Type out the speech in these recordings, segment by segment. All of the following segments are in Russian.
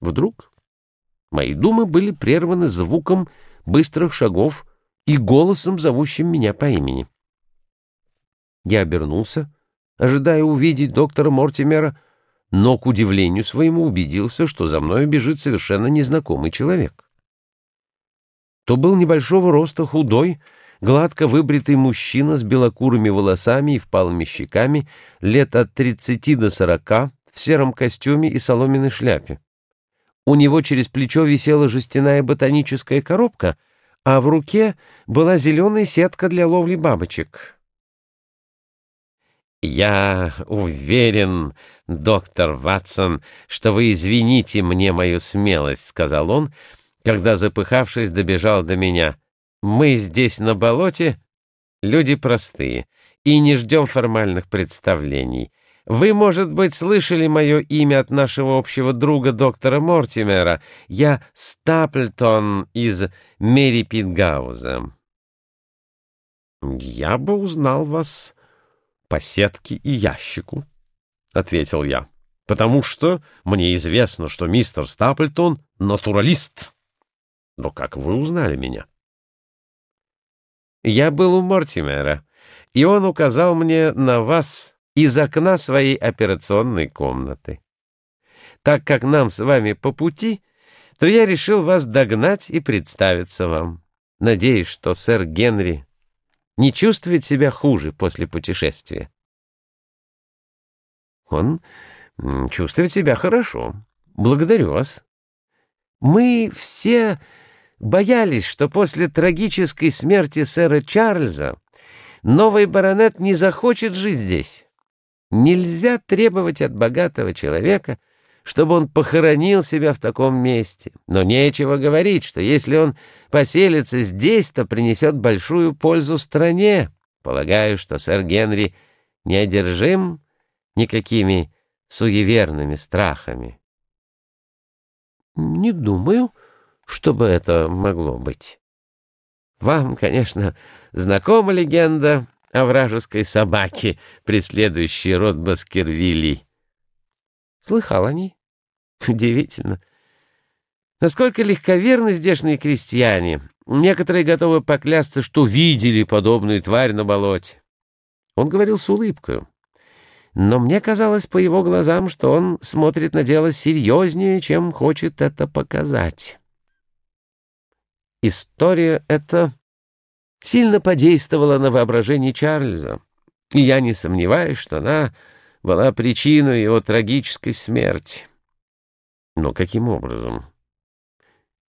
Вдруг мои думы были прерваны звуком быстрых шагов и голосом, зовущим меня по имени. Я обернулся, ожидая увидеть доктора Мортимера, но, к удивлению своему, убедился, что за мной бежит совершенно незнакомый человек. То был небольшого роста худой, гладко выбритый мужчина с белокурыми волосами и впалыми щеками, лет от 30 до 40, в сером костюме и соломенной шляпе. У него через плечо висела жестяная ботаническая коробка, а в руке была зеленая сетка для ловли бабочек. «Я уверен, доктор Ватсон, что вы извините мне мою смелость», — сказал он, когда, запыхавшись, добежал до меня. «Мы здесь, на болоте, люди простые, и не ждем формальных представлений. Вы, может быть, слышали мое имя от нашего общего друга доктора Мортимера. Я Стаплтон из Мэри Питгауза». «Я бы узнал вас...» по сетке и ящику, — ответил я, — потому что мне известно, что мистер Стаплтон — натуралист. Но как вы узнали меня? Я был у Мортимера, и он указал мне на вас из окна своей операционной комнаты. Так как нам с вами по пути, то я решил вас догнать и представиться вам. Надеюсь, что сэр Генри не чувствует себя хуже после путешествия? Он чувствует себя хорошо. Благодарю вас. Мы все боялись, что после трагической смерти сэра Чарльза новый баронет не захочет жить здесь. Нельзя требовать от богатого человека — чтобы он похоронил себя в таком месте. Но нечего говорить, что если он поселится здесь, то принесет большую пользу стране. Полагаю, что сэр Генри не одержим никакими суеверными страхами. Не думаю, чтобы это могло быть. Вам, конечно, знакома легенда о вражеской собаке, преследующей род Баскервилей. Слыхал о ней? Удивительно. Насколько легковерны здешние крестьяне. Некоторые готовы поклясться, что видели подобную тварь на болоте. Он говорил с улыбкой. Но мне казалось по его глазам, что он смотрит на дело серьезнее, чем хочет это показать. История эта сильно подействовала на воображение Чарльза, и я не сомневаюсь, что она была причиной его трагической смерти. Но каким образом?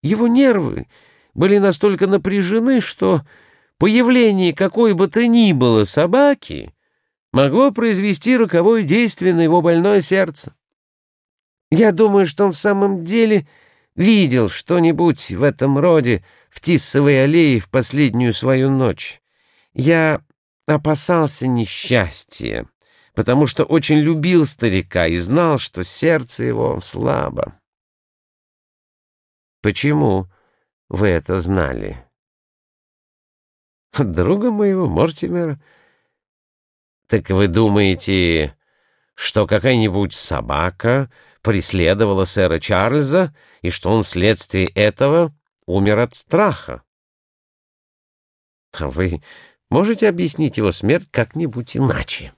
Его нервы были настолько напряжены, что появление какой бы то ни было собаки могло произвести роковое действие на его больное сердце. Я думаю, что он в самом деле видел что-нибудь в этом роде в Тиссовой аллее в последнюю свою ночь. Я опасался несчастья потому что очень любил старика и знал, что сердце его слабо. Почему вы это знали? Друга моего Мортимера? Так вы думаете, что какая-нибудь собака преследовала сэра Чарльза и что он вследствие этого умер от страха? Вы можете объяснить его смерть как-нибудь иначе?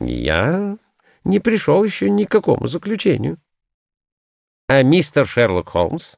Я не пришел еще ни к какому заключению. А мистер Шерлок Холмс?